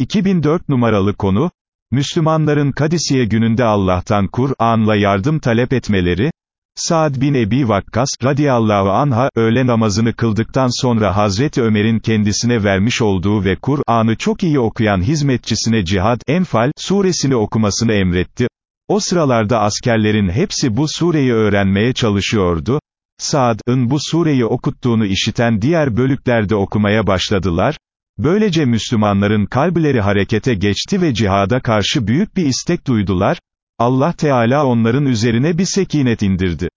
2004 numaralı konu, Müslümanların Kadisiye gününde Allah'tan Kur'an'la yardım talep etmeleri, Saad bin Ebi Vakkas, radiyallahu anha, öğle namazını kıldıktan sonra Hazreti Ömer'in kendisine vermiş olduğu ve Kur'an'ı çok iyi okuyan hizmetçisine cihad, Enfal, suresini okumasını emretti. O sıralarda askerlerin hepsi bu sureyi öğrenmeye çalışıyordu. Saad'ın bu sureyi okuttuğunu işiten diğer bölüklerde okumaya başladılar. Böylece Müslümanların kalpleri harekete geçti ve cihada karşı büyük bir istek duydular. Allah Teala onların üzerine bir sekinet indirdi.